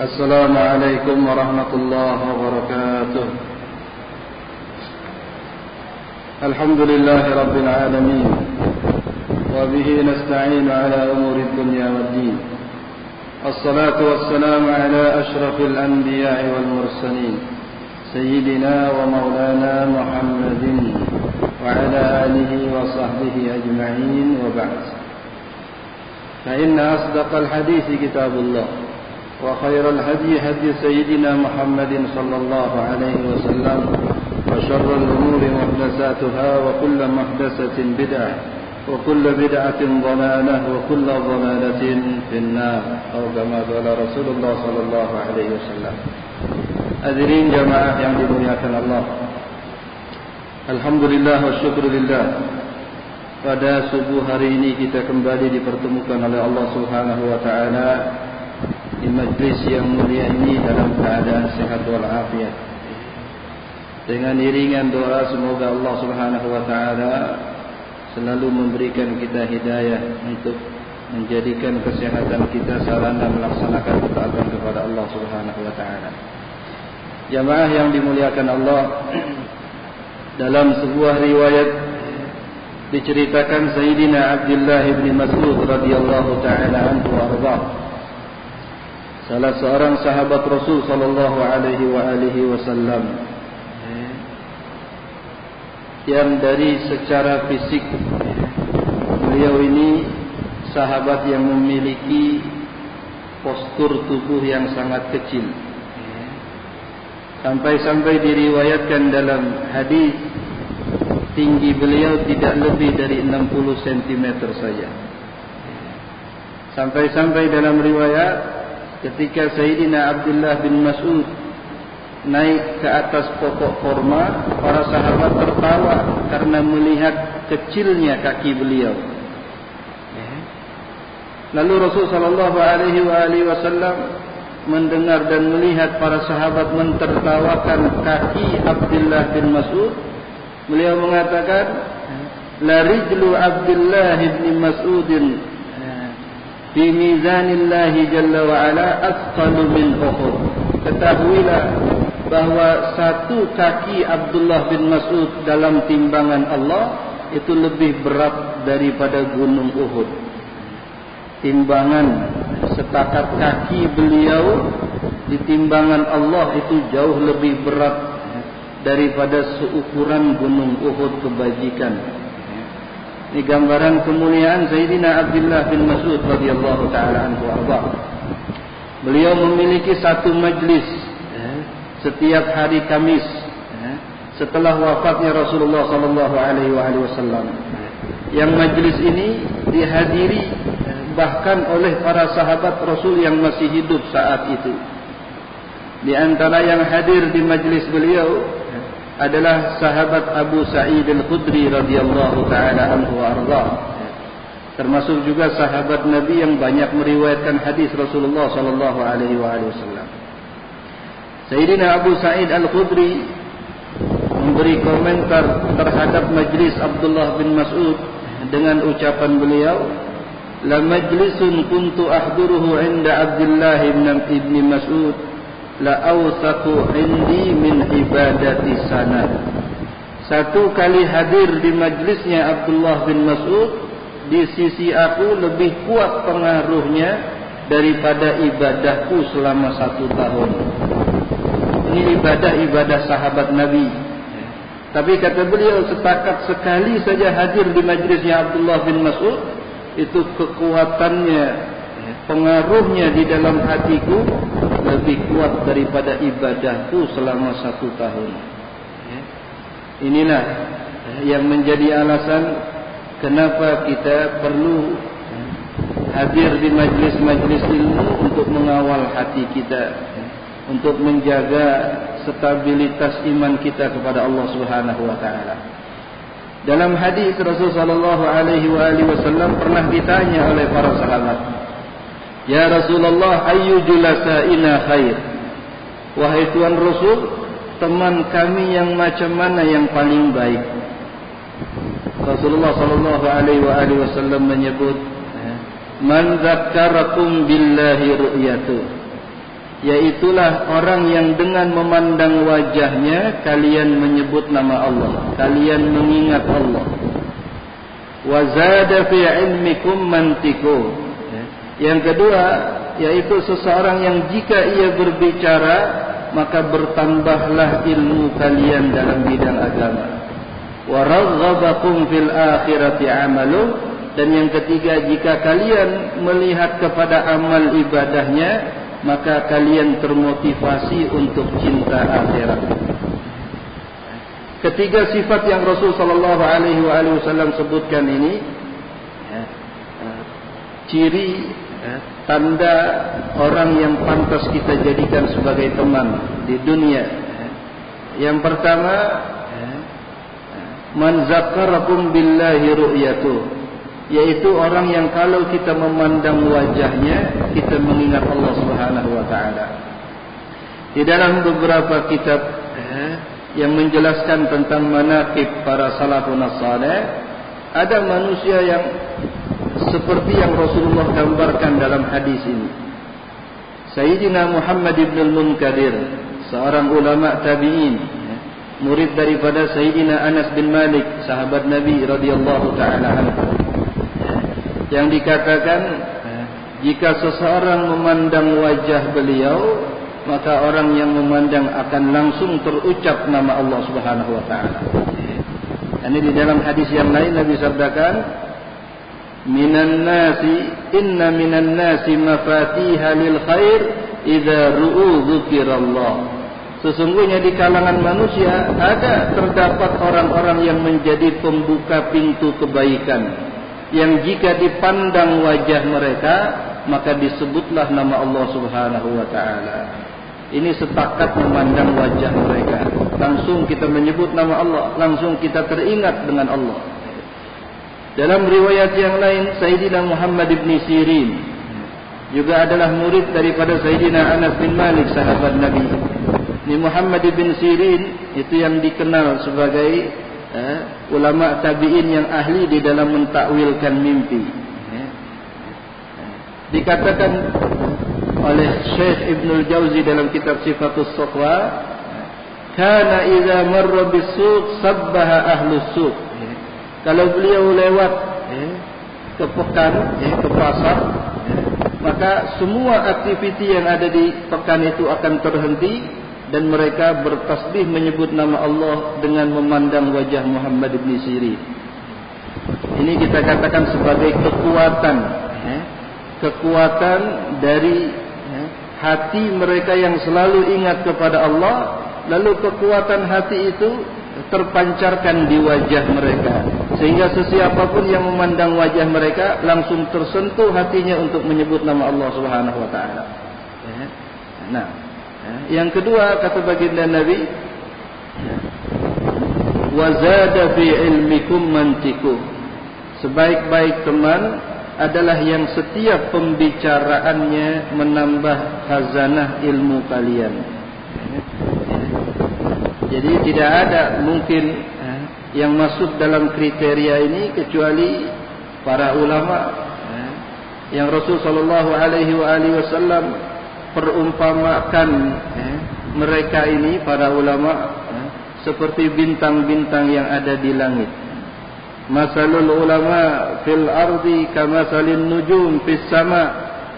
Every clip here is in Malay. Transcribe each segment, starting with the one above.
السلام عليكم ورحمة الله وبركاته. الحمد لله رب العالمين وبه نستعين على أمور الدنيا والدين. الصلاة والسلام على أشرف الأنبياء والمرسلين سيدنا ومولانا محمد وعلى آله وصحبه أجمعين وبعد. فإن أصدق الحديث كتاب الله. وخير الهدي هدي سيدنا محمد صلى الله عليه وسلم وشر الأمور محدثاتها وكل محدثة بدعة وكل بدعة ضلالة وكل ضلالة في النار أو كما قال رسول الله صلى الله عليه وسلم. أذرين جماعة yang dimuliakan Allah Alhamdulillah wa syukurillah Pada subuh hari ini kita kembali dipertemukan oleh Allah subhanahu wa ta'ala. Di majlis yang mulia ini dalam keadaan sehat walafiat. Dengan iringan doa semoga Allah Subhanahu wa taala selalu memberikan kita hidayah untuk menjadikan kesehatan kita sarana melaksanakan ketaatan kepada Allah Subhanahu wa taala. Jamaah yang dimuliakan Allah dalam sebuah riwayat diceritakan Sayyidina Abdullah bin Mas'ud radhiyallahu taala anhu arda salah seorang sahabat Rasul sallallahu alaihi wa alihi wasallam. Yang dari secara fisik beliau ini sahabat yang memiliki postur tubuh yang sangat kecil. Sampai-sampai diriwayatkan dalam hadis tinggi beliau tidak lebih dari 60 cm saja. Sampai-sampai dalam riwayat ketika Sayyidina Abdullah bin Mas'ud naik ke atas pokok korma, para sahabat tertawa karena melihat kecilnya kaki beliau. Lalu Rasul sallallahu alaihi wasallam mendengar dan melihat para sahabat mentertawakan kaki Abdullah bin Mas'ud, beliau mengatakan, "La rijlu Abdullah bin Mas'udin fi mizanillahi jalla wa ala asqalu min uhud ketahuilah bahawa satu kaki Abdullah bin Mas'ud dalam timbangan Allah itu lebih berat daripada gunung Uhud. Timbangan setakat kaki beliau di timbangan Allah itu jauh lebih berat daripada seukuran gunung Uhud kebajikan ini gambaran kemuliaan Sayyidina Abdullah bin Mas'ud radhiyallahu taala anhu. Beliau memiliki satu majlis eh, setiap hari Kamis eh, setelah wafatnya Rasulullah sallallahu alaihi wasallam. Yang majlis ini dihadiri eh, bahkan oleh para sahabat Rasul yang masih hidup saat itu. Di antara yang hadir di majlis beliau adalah sahabat Abu Sa'id Al-Khudri radhiyallahu taala anhu arda. Termasuk juga sahabat Nabi yang banyak meriwayatkan hadis Rasulullah sallallahu alaihi wasallam. Sayyidina Abu Sa'id Al-Khudri memberi komentar terhadap majlis Abdullah bin Mas'ud dengan ucapan beliau, "La majlisun kuntu ahduruhu 'inda Abdullah bin Mas'ud la awsaqu indi min ibadati sana satu kali hadir di majlisnya Abdullah bin Mas'ud di sisi aku lebih kuat pengaruhnya daripada ibadahku selama satu tahun. Ini ibadah-ibadah sahabat Nabi. Tapi kata beliau setakat sekali saja hadir di majlisnya Abdullah bin Mas'ud itu kekuatannya pengaruhnya di dalam hatiku lebih kuat daripada ibadahku selama satu tahun. Inilah yang menjadi alasan kenapa kita perlu hadir di majlis-majlis ilmu untuk mengawal hati kita, untuk menjaga stabilitas iman kita kepada Allah Subhanahu wa taala. Dalam hadis Rasulullah sallallahu alaihi wasallam pernah ditanya oleh para sahabat, Ya Rasulullah ayu julasaina khair Wahai Tuhan Rasul Teman kami yang macam mana yang paling baik Rasulullah sallallahu alaihi wasallam menyebut Man zakkarakum billahi ru'yatu Yaitulah orang yang dengan memandang wajahnya kalian menyebut nama Allah, kalian mengingat Allah. Wa zada fi ilmikum mantiku. Yang kedua, yaitu seseorang yang jika ia berbicara maka bertambahlah ilmu kalian dalam bidang agama. Wa raghabakum fil akhirati amalu dan yang ketiga jika kalian melihat kepada amal ibadahnya maka kalian termotivasi untuk cinta akhirat. Ketiga sifat yang Rasul sallallahu alaihi wasallam sebutkan ini ya, ciri tanda orang yang pantas kita jadikan sebagai teman di dunia. Ya. Yang pertama man zakarakum billahi ru'yatuh yaitu orang yang kalau kita memandang wajahnya kita mengingat Allah Subhanahu wa taala. Di dalam beberapa kitab eh, yang menjelaskan tentang manaqib para salafun saleh ada manusia yang seperti yang Rasulullah gambarkan dalam hadis ini. Sayyidina Muhammad ibn al-Munkadir, seorang ulama tabi'in, eh, murid daripada Sayyidina Anas bin Malik, sahabat Nabi radhiyallahu taala anhu yang dikatakan jika seseorang memandang wajah beliau maka orang yang memandang akan langsung terucap nama Allah Subhanahu wa taala. Ini di dalam hadis yang lain Nabi sabdakan minan nasi inna minan nasi mafatiha lil khair idza ru'u dzikrallah. Sesungguhnya di kalangan manusia ada terdapat orang-orang yang menjadi pembuka pintu kebaikan yang jika dipandang wajah mereka maka disebutlah nama Allah Subhanahu wa taala. Ini sepakat memandang wajah mereka. Langsung kita menyebut nama Allah, langsung kita teringat dengan Allah. Dalam riwayat yang lain Sayyidina Muhammad bin Sirin juga adalah murid daripada Sayyidina Anas bin Malik sahabat Nabi. Ini Muhammad bin Sirin itu yang dikenal sebagai eh, ulama tabi'in yang ahli di dalam mentakwilkan mimpi. Eh. Dikatakan oleh Syekh Ibn Al-Jawzi dalam kitab Sifatul Sokwa, Kana iza marra bisuq sabbaha ahlus suq. Kalau beliau lewat eh, ke pekan, eh, ke pasar, eh, maka semua aktiviti yang ada di pekan itu akan terhenti dan mereka bertasbih menyebut nama Allah dengan memandang wajah Muhammad bin Sirin. Ini kita katakan sebagai kekuatan, eh, kekuatan dari eh, hati mereka yang selalu ingat kepada Allah, lalu kekuatan hati itu terpancarkan di wajah mereka, sehingga sesiapapun yang memandang wajah mereka langsung tersentuh hatinya untuk menyebut nama Allah Subhanahu Wa Taala. Eh, nah. Ya. Yang kedua kata baginda Nabi wazada fi ilmikum mantiku sebaik-baik teman adalah yang setiap pembicaraannya menambah khazanah ilmu kalian. Jadi tidak ada mungkin ya, yang masuk dalam kriteria ini kecuali para ulama ya, yang Rasul sallallahu alaihi wasallam perumpamakan eh, mereka ini para ulama eh, seperti bintang-bintang yang ada di langit. Masalul ulama fil ardi kamasalin nujum fis sama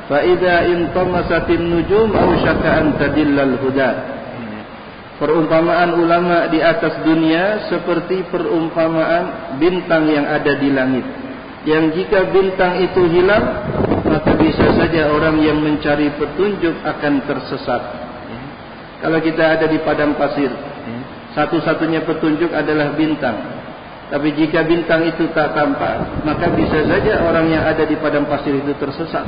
fa idza intamasatin nujum aw syaka an tadillal huda. Perumpamaan ulama di atas dunia seperti perumpamaan bintang yang ada di langit. Yang jika bintang itu hilang, maka bisa saja orang yang mencari petunjuk akan tersesat. Kalau kita ada di padang pasir, ya, satu-satunya petunjuk adalah bintang. Tapi jika bintang itu tak tampak, maka bisa saja orang yang ada di padang pasir itu tersesat.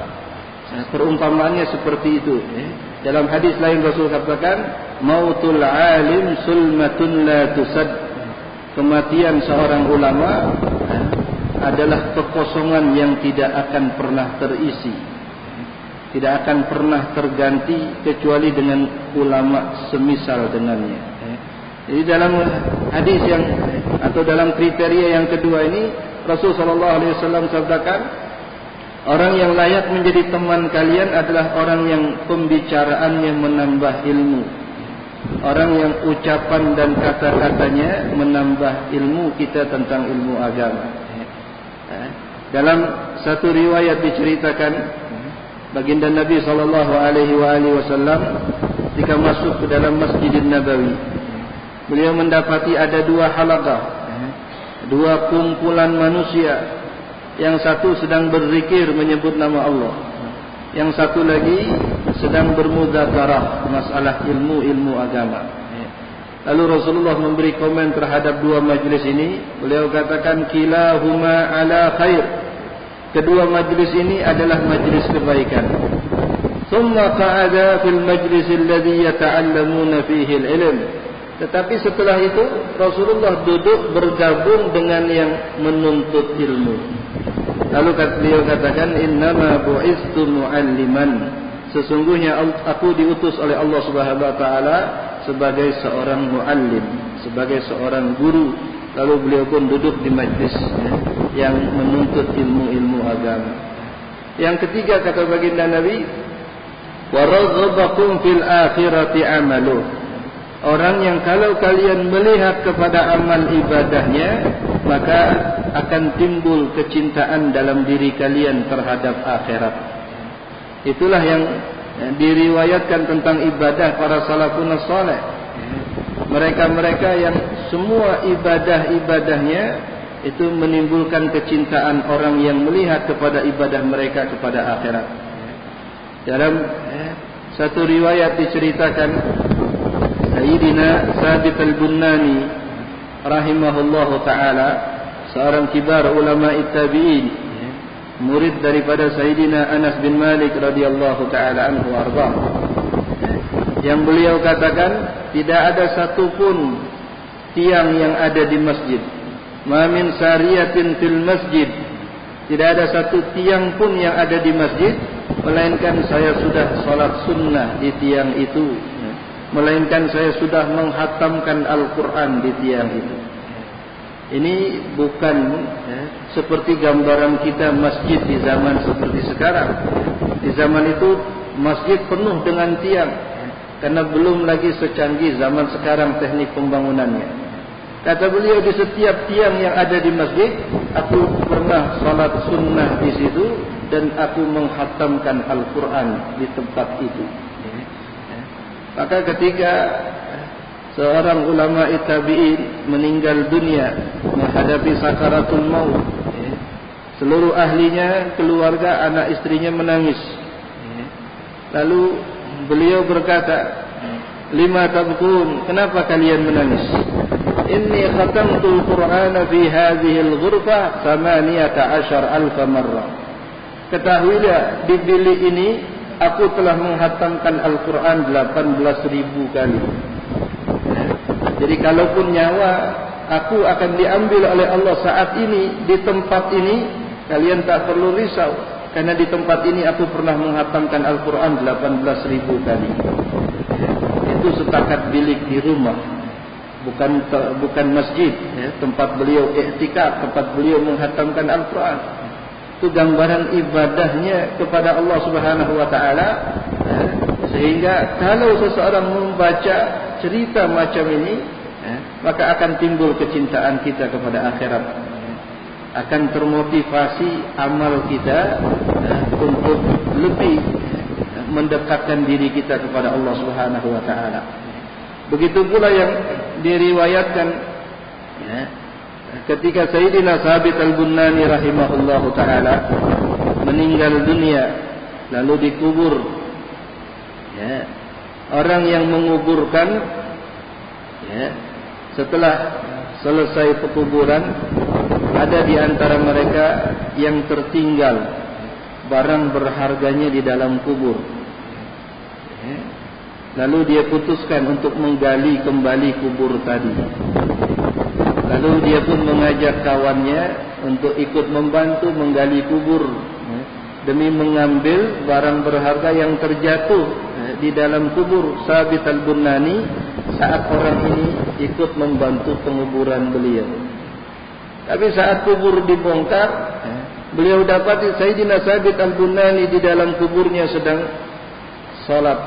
Nah, perumpamaannya seperti itu. Ya. Dalam hadis lain Rasul katakan, "Mautul alim sulmatun la tusad." Kematian seorang ulama adalah kekosongan yang tidak akan pernah terisi tidak akan pernah terganti kecuali dengan ulama semisal dengannya jadi dalam hadis yang atau dalam kriteria yang kedua ini Rasul sallallahu alaihi wasallam sabdakan Orang yang layak menjadi teman kalian adalah orang yang pembicaraannya menambah ilmu. Orang yang ucapan dan kata-katanya menambah ilmu kita tentang ilmu agama. Eh, dalam satu riwayat diceritakan baginda Nabi sallallahu alaihi wasallam ketika masuk ke dalam Masjidin Nabawi beliau mendapati ada dua halaqah eh, dua kumpulan manusia yang satu sedang berzikir menyebut nama Allah. Yang satu lagi sedang bermudzakarah masalah ilmu-ilmu agama. Lalu Rasulullah memberi komen terhadap dua majlis ini. Beliau katakan kilahuma ala khair. Kedua majlis ini adalah majlis kebaikan. Thumma qa'ada fil majlis alladhi yata'allamuna fihi al-ilm. Tetapi setelah itu Rasulullah duduk bergabung dengan yang menuntut ilmu. Lalu beliau katakan innama bu'istu mu'alliman. Sesungguhnya aku diutus oleh Allah Subhanahu wa taala sebagai seorang muallim, sebagai seorang guru. Lalu beliau pun duduk di majlis ya, yang menuntut ilmu-ilmu agama. Yang ketiga kata baginda Nabi, "Wa raghabakum fil akhirati 'amaluh." Orang yang kalau kalian melihat kepada amal ibadahnya Maka akan timbul kecintaan dalam diri kalian terhadap akhirat. Itulah yang diriwayatkan tentang ibadah para salafun salih Mereka-mereka yang semua ibadah-ibadahnya Itu menimbulkan kecintaan orang yang melihat kepada ibadah mereka kepada akhirat. Dalam eh, satu riwayat diceritakan Sayyidina Sabit al-Bunnani rahimahullah taala seorang kibar ulama tabi'in murid daripada Sayyidina Anas bin Malik radhiyallahu taala anhu arba yang beliau katakan tidak ada satu pun tiang yang ada di masjid. Ma min sariyatin fil masjid. Tidak ada satu tiang pun yang ada di masjid melainkan saya sudah salat sunnah di tiang itu melainkan saya sudah menghatamkan Al-Quran di tiang itu. Ini bukan ya, seperti gambaran kita masjid di zaman seperti sekarang. Di zaman itu masjid penuh dengan tiang karena belum lagi secanggih zaman sekarang teknik pembangunannya. Kata beliau di setiap tiang yang ada di masjid, aku pernah salat sunnah di situ dan aku menghatamkan Al-Quran di tempat itu. Maka ketika seorang ulama tabi'in meninggal dunia menghadapi sakaratul maut, seluruh ahlinya, keluarga, anak istrinya menangis. Lalu beliau berkata, lima tabkun, kenapa kalian menangis? Inni khatamtul Qur'ana fi hadhihi al-ghurfa 18000 marrah. Ketahuilah di bilik ini aku telah menghatamkan Al-Quran 18 kali. Jadi kalaupun nyawa aku akan diambil oleh Allah saat ini di tempat ini, kalian tak perlu risau. Karena di tempat ini aku pernah menghatamkan Al-Quran 18 kali. Itu setakat bilik di rumah. Bukan bukan masjid. Ya, tempat beliau iktikaf, tempat beliau menghatamkan Al-Quran itu gambaran ibadahnya kepada Allah Subhanahu wa taala eh, sehingga kalau seseorang membaca cerita macam ini eh, maka akan timbul kecintaan kita kepada akhirat. Akan termotivasi amal kita eh, untuk lebih mendekatkan diri kita kepada Allah Subhanahu wa taala. Begitu pula yang diriwayatkan ya ketika Sayyidina Sabit Al-Bunnani rahimahullahu taala meninggal dunia lalu dikubur. Ya. Orang yang menguburkan ya setelah selesai pekuburan ada di antara mereka yang tertinggal. Barang berharganya di dalam kubur. Ya. lalu dia putuskan untuk menggali kembali kubur tadi Lalu dia pun mengajak kawannya untuk ikut membantu menggali kubur ya, demi mengambil barang berharga yang terjatuh ya, di dalam kubur Sabit al-Bunani saat orang ini ikut membantu penguburan beliau. Tapi saat kubur dibongkar, ya, beliau dapati Sayyidina Sabit Al-Bunani di dalam kuburnya sedang salat.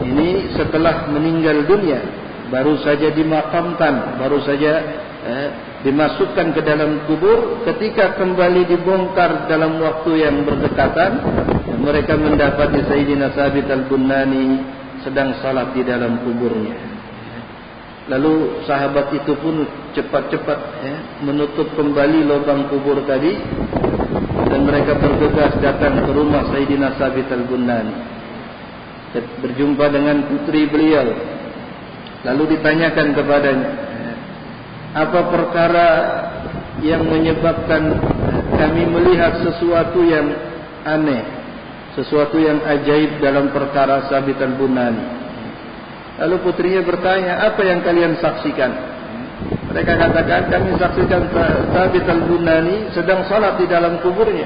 Ini setelah meninggal dunia, baru saja dimakamkan, baru saja eh, dimasukkan ke dalam kubur. Ketika kembali dibongkar dalam waktu yang berdekatan, mereka mendapati Sayyidina Sabit Al-Bunani sedang salat di dalam kuburnya. Lalu sahabat itu pun cepat-cepat ya, menutup kembali lubang kubur tadi dan mereka bergegas datang ke rumah Sayyidina Sabit Al-Bunani. Berjumpa dengan putri beliau. Lalu ditanyakan kepadanya, apa perkara yang menyebabkan kami melihat sesuatu yang aneh, sesuatu yang ajaib dalam perkara Sabit Al-Bunani. Lalu putrinya bertanya, apa yang kalian saksikan? Mereka katakan, kami saksikan Thabit al-Bunani sedang salat di dalam kuburnya.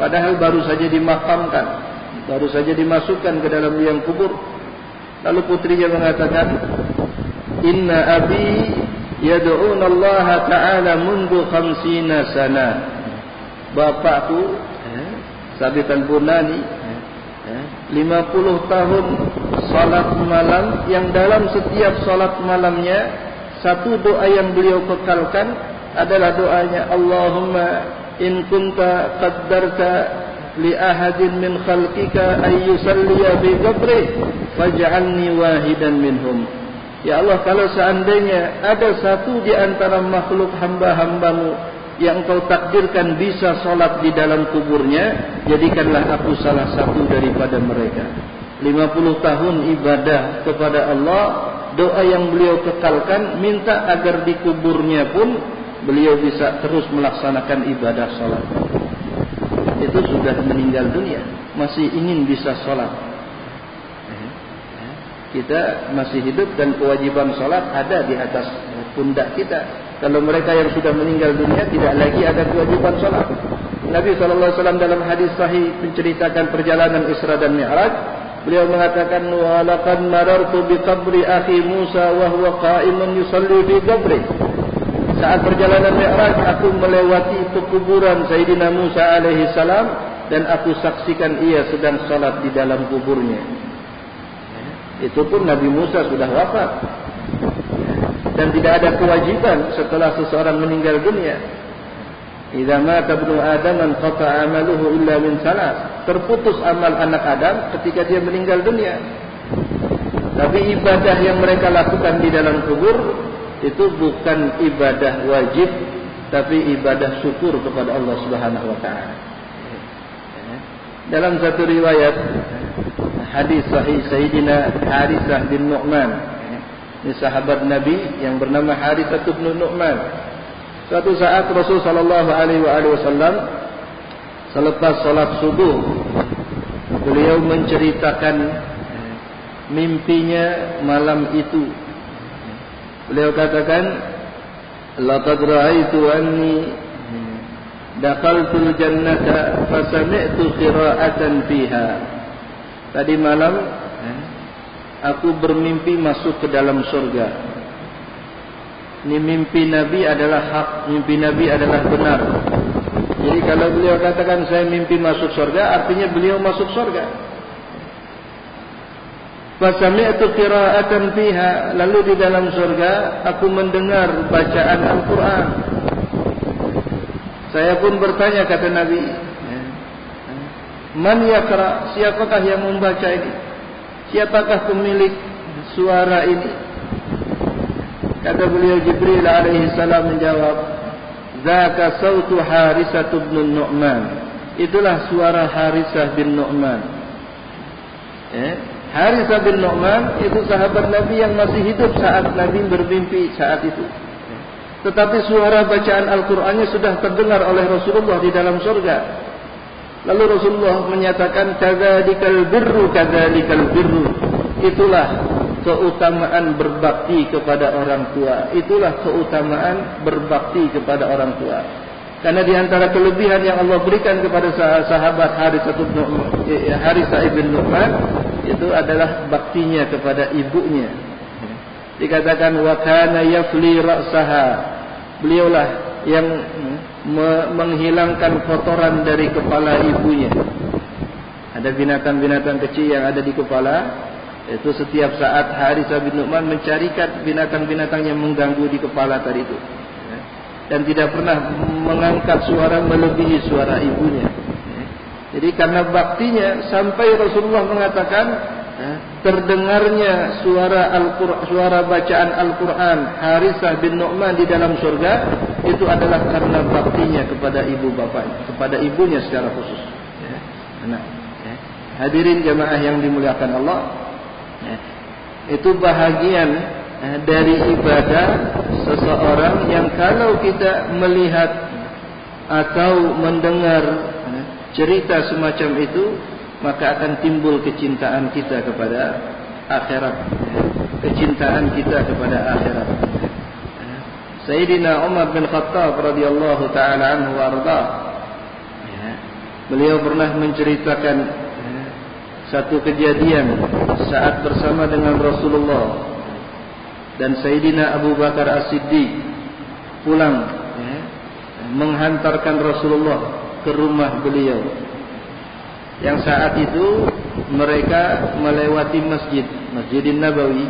Padahal baru saja dimakamkan. Baru saja dimasukkan ke dalam liang kubur. Lalu putrinya mengatakan, Inna abi yadu'una Allah Ta'ala mundu khamsina sana. Bapakku, Thabit al-Bunani, 50 tahun salat malam yang dalam setiap salat malamnya satu doa yang beliau kekalkan adalah doanya Allahumma in kunta qaddarta min khalqika ay yusalliya bi qabri faj'alni wahidan minhum Ya Allah kalau seandainya ada satu di antara makhluk hamba-hambamu yang kau takdirkan bisa solat di dalam kuburnya, jadikanlah aku salah satu daripada mereka. 50 tahun ibadah kepada Allah, doa yang beliau kekalkan, minta agar di kuburnya pun beliau bisa terus melaksanakan ibadah solat itu sudah meninggal dunia. Masih ingin bisa sholat. Eh, eh. Kita masih hidup dan kewajiban sholat ada di atas pundak kita. Kalau mereka yang sudah meninggal dunia tidak lagi ada kewajiban sholat. Nabi SAW dalam hadis sahih menceritakan perjalanan Isra dan Mi'raj. Beliau mengatakan walakan marartu bi qabri akhi Musa wa huwa qa'imun yusalli bi qabri. Saat perjalanan Mi'raj, aku melewati pekuburan Sayyidina Musa alaihi salam dan aku saksikan ia sedang salat di dalam kuburnya. Itu pun Nabi Musa sudah wafat dan tidak ada kewajiban setelah seseorang meninggal dunia. Idza mata ibnu Adam qata amaluhu illa min salat. Terputus amal anak Adam ketika dia meninggal dunia. Tapi ibadah yang mereka lakukan di dalam kubur itu bukan ibadah wajib tapi ibadah syukur kepada Allah Subhanahu wa taala. Dalam satu riwayat hadis sahih Sayyidina Harithah bin Nu'man ini sahabat Nabi yang bernama Harithah bin Nu'man. Suatu saat Rasul sallallahu alaihi wasallam selepas salat subuh beliau menceritakan mimpinya malam itu. Beliau katakan laqad ra'aitu anni dakhaltul jannata fa sami'tu qira'atan fiha. Tadi malam aku bermimpi masuk ke dalam surga. Ini mimpi Nabi adalah hak, mimpi Nabi adalah benar. Jadi kalau beliau katakan saya mimpi masuk surga, artinya beliau masuk surga. Fasami'tu qira'atan fiha, lalu di dalam surga aku mendengar bacaan Al-Qur'an. Saya pun bertanya kata Nabi, Man yakra, siapakah yang membaca ini? Siapakah pemilik suara ini? Kata beliau Jibril alaihi salam menjawab, "Zaka sautu Harisah bin Nu'man." Itulah suara Harisah bin Nu'man. Eh, Harisah bin Nu'man itu sahabat Nabi yang masih hidup saat Nabi bermimpi saat itu. Tetapi suara bacaan Al-Qur'annya sudah terdengar oleh Rasulullah di dalam surga. Lalu Rasulullah menyatakan kadzadzikal birru kadzadzikal birru. Itulah keutamaan berbakti kepada orang tua. Itulah keutamaan berbakti kepada orang tua. Karena di antara kelebihan yang Allah berikan kepada sahabat Harithah bin eh, Nu'man itu adalah baktinya kepada ibunya. Dikatakan wa kana yafli ra'saha. Beliaulah yang menghilangkan kotoran dari kepala ibunya. Ada binatang-binatang kecil yang ada di kepala. Itu setiap saat Harithah bin Nu'man mencarikan binatang-binatang yang mengganggu di kepala tadi itu. Dan tidak pernah mengangkat suara melebihi suara ibunya. Jadi karena baktinya sampai Rasulullah mengatakan terdengarnya suara Al-Quran, suara bacaan Al-Quran Harisah bin Nu'man di dalam surga itu adalah karena baktinya kepada ibu bapaknya, kepada ibunya secara khusus. Ya, anak. Ya. Hadirin jemaah yang dimuliakan Allah, ya, itu bahagian dari ibadah seseorang yang kalau kita melihat atau mendengar cerita semacam itu maka akan timbul kecintaan kita kepada akhirat. Kecintaan kita kepada akhirat. Sayyidina Umar bin Khattab radhiyallahu taala anhu warda beliau pernah menceritakan satu kejadian saat bersama dengan Rasulullah dan Sayyidina Abu Bakar As-Siddiq pulang menghantarkan Rasulullah ke rumah beliau. Yang saat itu mereka melewati masjid Masjidin Nabawi.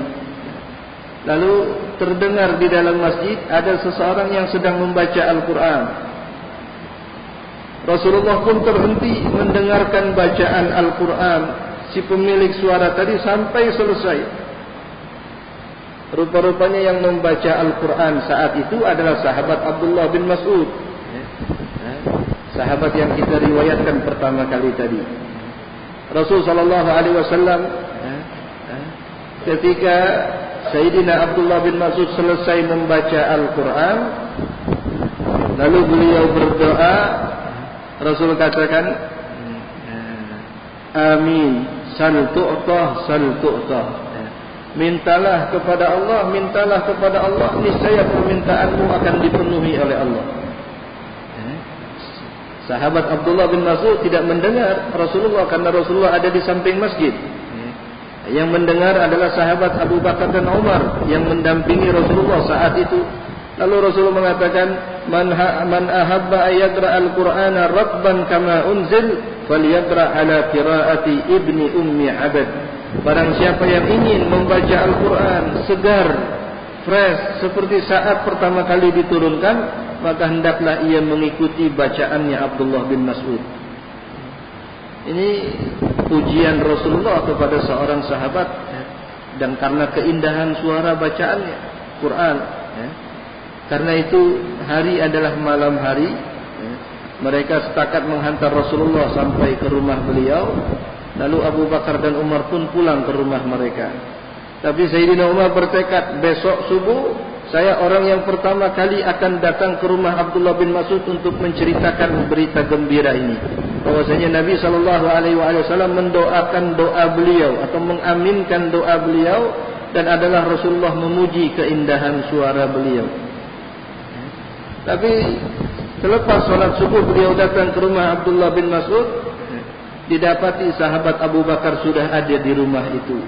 Lalu terdengar di dalam masjid ada seseorang yang sedang membaca Al-Quran. Rasulullah pun terhenti mendengarkan bacaan Al-Quran. Si pemilik suara tadi sampai selesai. Rupa-rupanya yang membaca Al-Quran saat itu adalah sahabat Abdullah bin Mas'ud sahabat yang kita riwayatkan pertama kali tadi. Rasul sallallahu alaihi wasallam eh, eh, ketika Sayyidina Abdullah bin Mas'ud selesai membaca Al-Qur'an lalu beliau berdoa Rasul katakan amin. Sal tu'tah sal tu'tah. Mintalah kepada Allah mintalah kepada Allah niscaya permintaanmu akan dipenuhi oleh Allah Sahabat Abdullah bin Mas'ud tidak mendengar Rasulullah karena Rasulullah ada di samping masjid. Yang mendengar adalah sahabat Abu Bakar dan Umar yang mendampingi Rasulullah saat itu. Lalu Rasulullah mengatakan, "Man ha man ahabba ayatra al-Qur'ana rabban kama unzil, falyaqra ala qiraati ibni ummi Abad." Barang siapa yang ingin membaca Al-Qur'an segar, fresh seperti saat pertama kali diturunkan, maka hendaklah ia mengikuti bacaannya Abdullah bin Mas'ud. Ini pujian Rasulullah kepada seorang sahabat ya. dan karena keindahan suara bacaannya Quran. Ya. Karena itu hari adalah malam hari. Ya. Mereka sepakat menghantar Rasulullah sampai ke rumah beliau. Lalu Abu Bakar dan Umar pun pulang ke rumah mereka. Tapi Sayyidina Umar bertekad besok subuh saya orang yang pertama kali akan datang ke rumah Abdullah bin Mas'ud untuk menceritakan berita gembira ini. Bahwasanya Nabi sallallahu alaihi wasallam mendoakan doa beliau atau mengaminkan doa beliau dan adalah Rasulullah memuji keindahan suara beliau. Tapi selepas solat subuh beliau datang ke rumah Abdullah bin Mas'ud didapati sahabat Abu Bakar sudah ada di rumah itu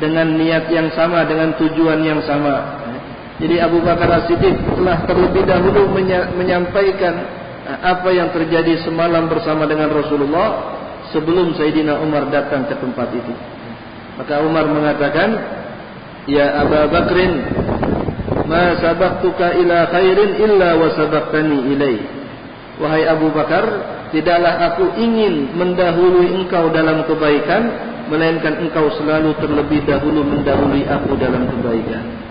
dengan niat yang sama dengan tujuan yang sama jadi Abu Bakar As-Siddiq telah terlebih dahulu menyampaikan eh, apa yang terjadi semalam bersama dengan Rasulullah sebelum Sayyidina Umar datang ke tempat itu. Maka Umar mengatakan, "Ya Abu Bakrin, ma sabaqtuka ila khairin illa wa sabaqtani ilai." Wahai Abu Bakar, tidaklah aku ingin mendahului engkau dalam kebaikan, melainkan engkau selalu terlebih dahulu mendahului aku dalam kebaikan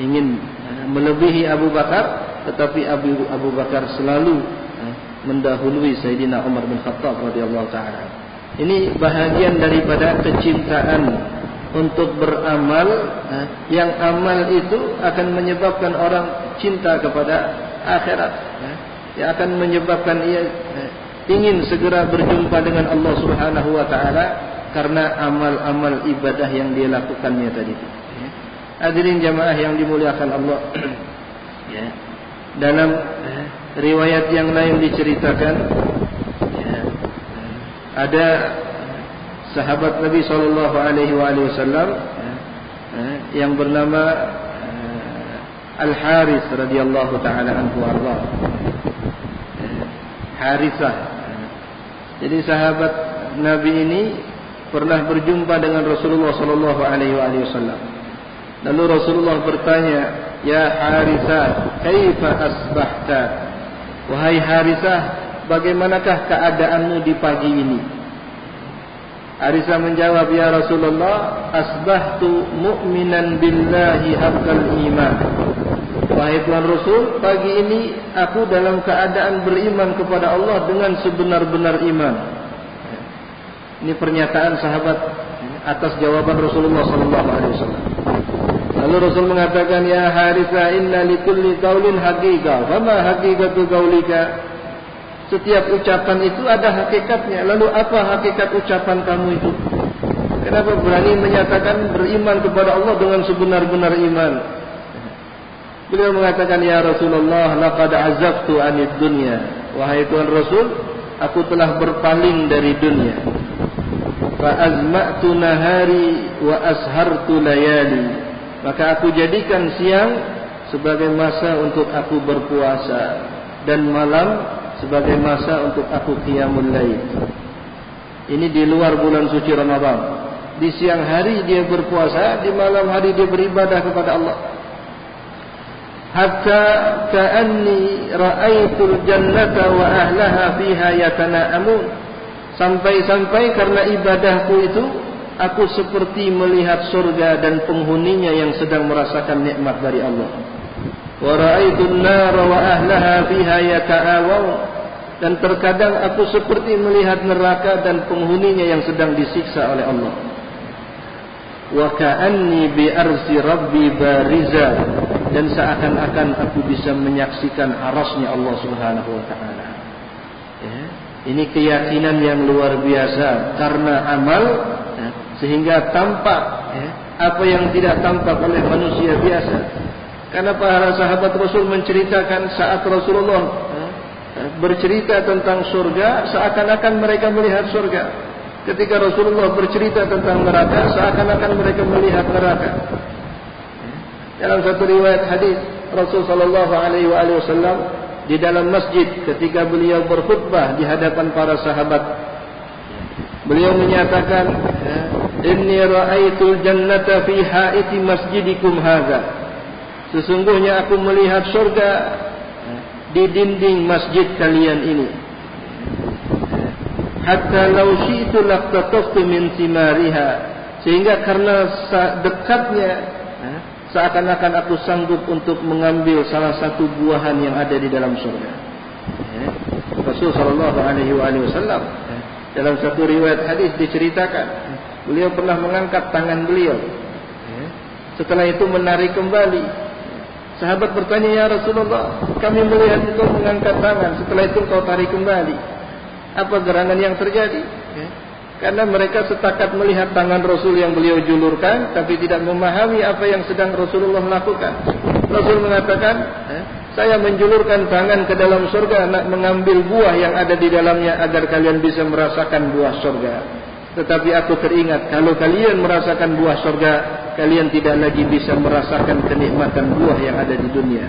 ingin eh, melebihi Abu Bakar tetapi Abu Abu Bakar selalu eh, mendahului Sayyidina Umar bin Khattab radhiyallahu taala. Ini bahagian daripada kecintaan untuk beramal eh, yang amal itu akan menyebabkan orang cinta kepada akhirat. Yang akan menyebabkan ia ingin segera berjumpa dengan Allah Subhanahu wa taala karena amal-amal ibadah yang dia lakukannya tadi itu. Hadirin jamaah yang dimuliakan Allah. ya. Dalam eh, riwayat yang lain diceritakan ya, ada sahabat Nabi sallallahu alaihi wasallam ya, eh, yang bernama eh, Al-Haris radhiyallahu taala anhu arda. Harisah. Jadi sahabat Nabi ini pernah berjumpa dengan Rasulullah sallallahu alaihi wasallam. Lalu Rasulullah bertanya, "Ya Harisah, kaifa asbahta?" Wahai Harisah, bagaimanakah keadaanmu di pagi ini? Harisah menjawab, "Ya Rasulullah, asbahtu mu'minan billahi haqqal iman." Wahai Tuhan Rasul, pagi ini aku dalam keadaan beriman kepada Allah dengan sebenar-benar iman. Ini pernyataan sahabat atas jawaban Rasulullah sallallahu alaihi wasallam. Lalu Rasul mengatakan, "Ya Haritha, inna likulli qaulin haqiqah. Fama haqiqatu qaulika?" Setiap ucapan itu ada hakikatnya. Lalu apa hakikat ucapan kamu itu? Kenapa berani menyatakan beriman kepada Allah dengan sebenar-benar iman? Beliau mengatakan, Ya Rasulullah, laqad azabtu anid dunya. Wahai Tuhan Rasul, aku telah berpaling dari dunia. Fa azma'tu nahari wa ashartu layali. Maka aku jadikan siang sebagai masa untuk aku berpuasa dan malam sebagai masa untuk aku qiyamul lail. Ini di luar bulan suci Ramadan. Di siang hari dia berpuasa, di malam hari dia beribadah kepada Allah. Hatta ka'anni ra'aitul jannata wa ahlaha fiha yatana'amun. Sampai-sampai karena ibadahku itu aku seperti melihat surga dan penghuninya yang sedang merasakan nikmat dari Allah. Wa ra'aitun nar wa ahlaha fiha yata'awaw dan terkadang aku seperti melihat neraka dan penghuninya yang sedang disiksa oleh Allah. Wa ka'anni bi arsi rabbi bariza dan seakan-akan aku bisa menyaksikan arasnya Allah Subhanahu wa taala. Ya. Ini keyakinan yang luar biasa karena amal ya, sehingga tampak ya, apa yang tidak tampak oleh manusia biasa. Karena para sahabat Rasul menceritakan saat Rasulullah eh, bercerita tentang surga, seakan-akan mereka melihat surga. Ketika Rasulullah bercerita tentang neraka, seakan-akan mereka melihat neraka. Dalam satu riwayat hadis Rasul sallallahu alaihi wasallam di dalam masjid ketika beliau berkhutbah di hadapan para sahabat beliau menyatakan inni ra'aitul jannata fi haiti masjidikum hadza Sesungguhnya aku melihat surga di dinding masjid kalian ini. Hatta law syi'tu laqtataftu min simariha. Sehingga karena dekatnya seakan-akan aku sanggup untuk mengambil salah satu buahan yang ada di dalam surga. Rasul sallallahu alaihi wasallam dalam satu riwayat hadis diceritakan beliau pernah mengangkat tangan beliau. Setelah itu menarik kembali Sahabat bertanya, Ya Rasulullah, kami melihat itu mengangkat tangan. Setelah itu kau tarik kembali. Apa gerangan yang terjadi? Ya. Karena mereka setakat melihat tangan Rasul yang beliau julurkan, tapi tidak memahami apa yang sedang Rasulullah lakukan. Rasul mengatakan, ya, saya menjulurkan tangan ke dalam surga, nak mengambil buah yang ada di dalamnya agar kalian bisa merasakan buah surga. Tetapi aku teringat, kalau kalian merasakan buah surga, kalian tidak lagi bisa merasakan kenikmatan buah yang ada di dunia.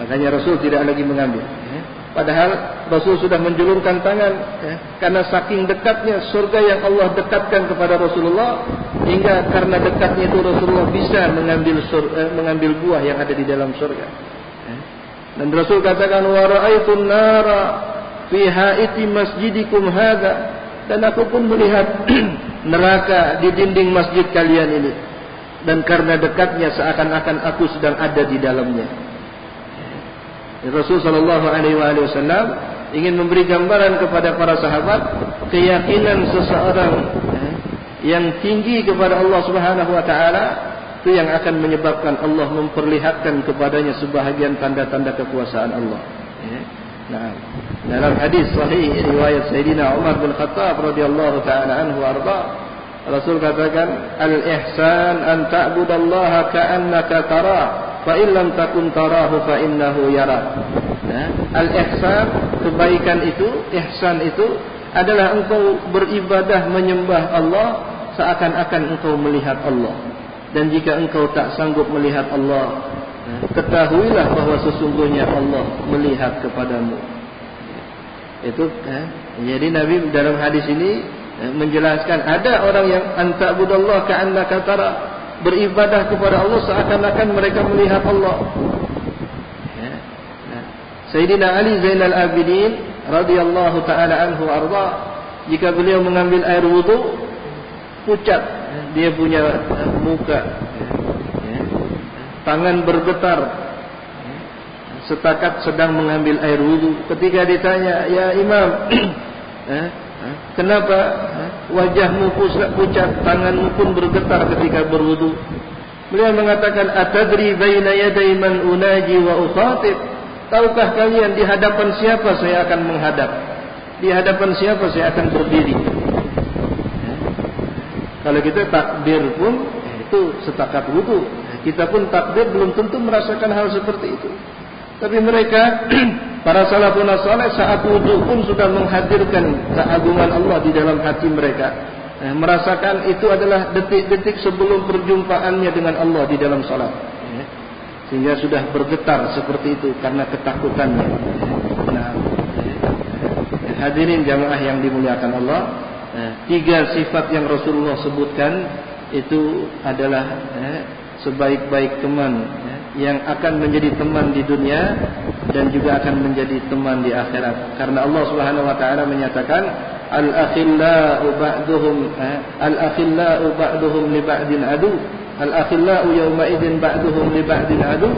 Makanya Rasul tidak lagi mengambil. Ya. Padahal Rasul sudah menjulurkan tangan ya, karena saking dekatnya surga yang Allah dekatkan kepada Rasulullah hingga karena dekatnya itu Rasulullah bisa mengambil surga, eh, mengambil buah yang ada di dalam surga. Ya. Dan Rasul katakan wa ra'aitun nara fi haiti masjidikum hadza dan aku pun melihat neraka di dinding masjid kalian ini dan karena dekatnya seakan-akan aku sedang ada di dalamnya. Rasul sallallahu alaihi wasallam ingin memberi gambaran kepada para sahabat keyakinan seseorang eh, yang tinggi kepada Allah Subhanahu wa taala itu yang akan menyebabkan Allah memperlihatkan kepadanya sebahagian tanda-tanda kekuasaan Allah. Nah, dalam hadis sahih riwayat Sayyidina Umar bin Khattab radhiyallahu taala anhu arda Rasul katakan al-ihsan an ta'budallaha ka'annaka tara fa in lam takun tarahu fa innahu yara. Ya. Al-ihsan kebaikan itu, ihsan itu adalah engkau beribadah menyembah Allah seakan-akan engkau melihat Allah. Dan jika engkau tak sanggup melihat Allah, ketahuilah bahawa sesungguhnya Allah melihat kepadamu. Itu eh, jadi Nabi dalam hadis ini eh, menjelaskan ada orang yang anta'budallah ka'annaka tara beribadah kepada Allah seakan-akan mereka melihat Allah. Ya. Nah. Sayyidina Ali Zainal Abidin radhiyallahu taala anhu arda jika beliau mengambil air wudu pucat dia punya muka. Tangan bergetar. Setakat sedang mengambil air wudu. Ketika ditanya ya imam eh, eh, kenapa eh, wajahmu pucat tanganmu pun bergetar ketika berwudu? Beliau mengatakan atadri baina yaday man unaji wa ukhatib tahukah kalian di hadapan siapa saya akan menghadap? Di hadapan siapa saya akan berdiri? Kalau kita takbir pun itu setakat wudu kita pun takbir belum tentu merasakan hal seperti itu tapi mereka para salafun saleh saat wudhu pun sudah menghadirkan keagungan Allah di dalam hati mereka. Eh, merasakan itu adalah detik-detik sebelum perjumpaannya dengan Allah di dalam salat. Eh, sehingga sudah bergetar seperti itu karena ketakutannya. Nah, eh, hadirin jamaah yang dimuliakan Allah, eh, tiga sifat yang Rasulullah sebutkan itu adalah eh, sebaik-baik teman eh, yang akan menjadi teman di dunia dan juga akan menjadi teman di akhirat. Karena Allah Subhanahu wa taala menyatakan al akhillau ba'duhum eh, al akhillau ba'duhum li ba'din adu al akhillau yawma idzin ba'duhum li ba'din adu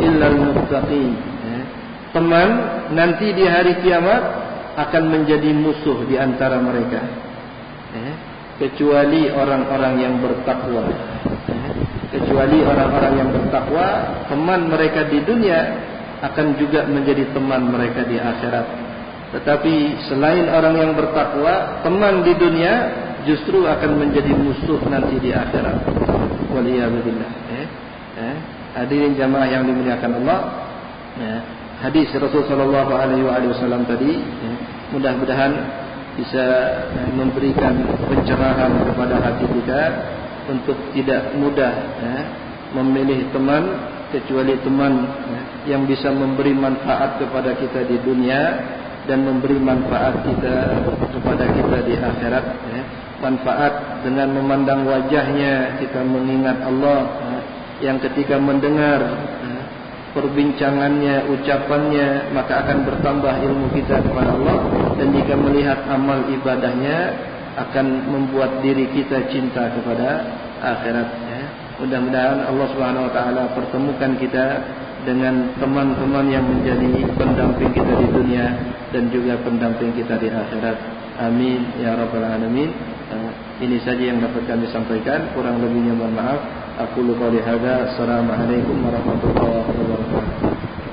illa al muttaqin. Eh, teman nanti di hari kiamat akan menjadi musuh di antara mereka. Kecuali orang-orang yang bertakwa kecuali orang-orang yang bertakwa teman mereka di dunia akan juga menjadi teman mereka di akhirat. Tetapi selain orang yang bertakwa teman di dunia justru akan menjadi musuh nanti di akhirat. Waliyadzubillah eh? Eh? Hadirin jamaah yang dimuliakan Allah. Ya hadis Rasulullah wasallam tadi ya, mudah-mudahan bisa memberikan pencerahan kepada hati kita untuk tidak mudah ya, memilih teman kecuali teman ya, yang bisa memberi manfaat kepada kita di dunia dan memberi manfaat kita kepada kita di akhirat ya. manfaat dengan memandang wajahnya kita mengingat Allah ya, yang ketika mendengar ya, perbincangannya ucapannya maka akan bertambah ilmu kita kepada Allah dan jika melihat amal ibadahnya akan membuat diri kita cinta kepada akhirat ya. Mudah-mudahan Allah Subhanahu wa taala pertemukan kita dengan teman-teman yang menjadi pendamping kita di dunia dan juga pendamping kita di akhirat. Amin ya rabbal alamin. Uh, ini saja yang dapat kami sampaikan, kurang lebihnya mohon maaf. Aku lupa lihat. Assalamualaikum warahmatullahi